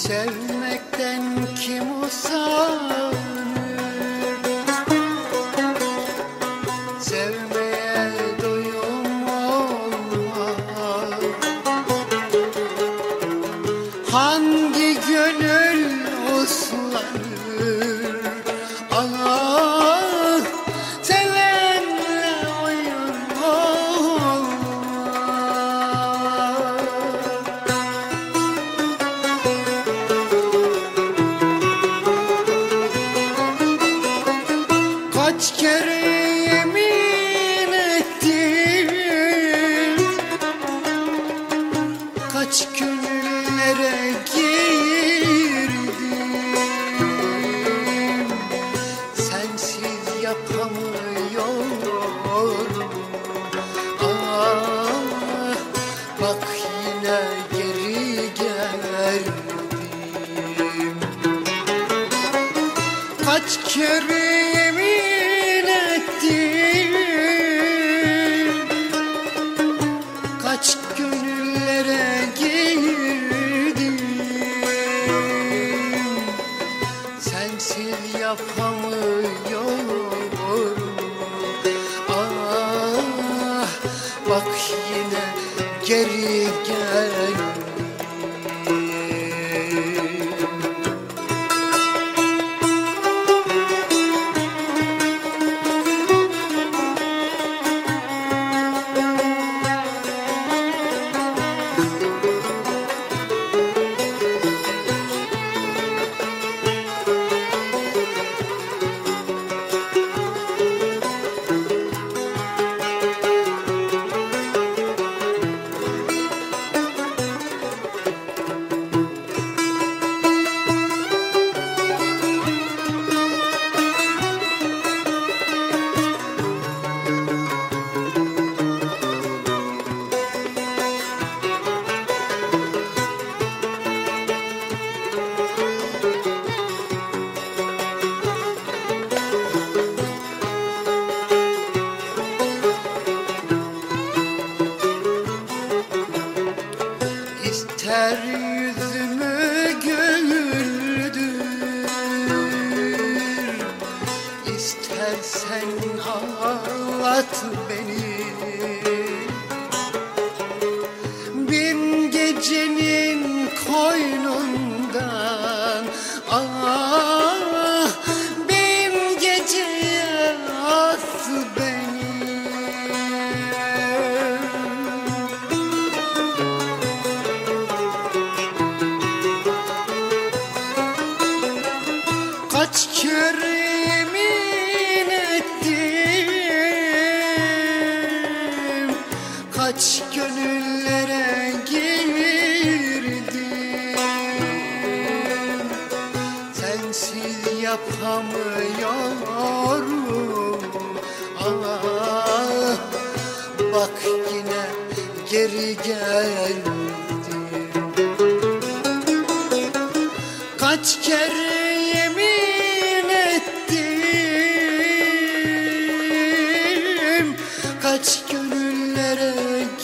Sevmekten kim usanır bak yine geri geldim Kaç kere yemin ettim. Kaç gönüllere girdim. Sensiz yapamıyorum. Ah bak yine geri geldim Kaç kere yemin ettim. Kaç gönüllere girdim Sensiz yapamıyorum. Ah bak yine geri geldim. Kaç kere Kaç gönüllere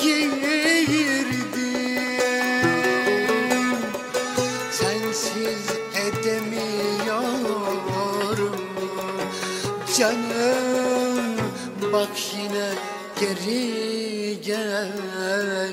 girdim Sensiz edemiyorum. Canım bak yine geri gel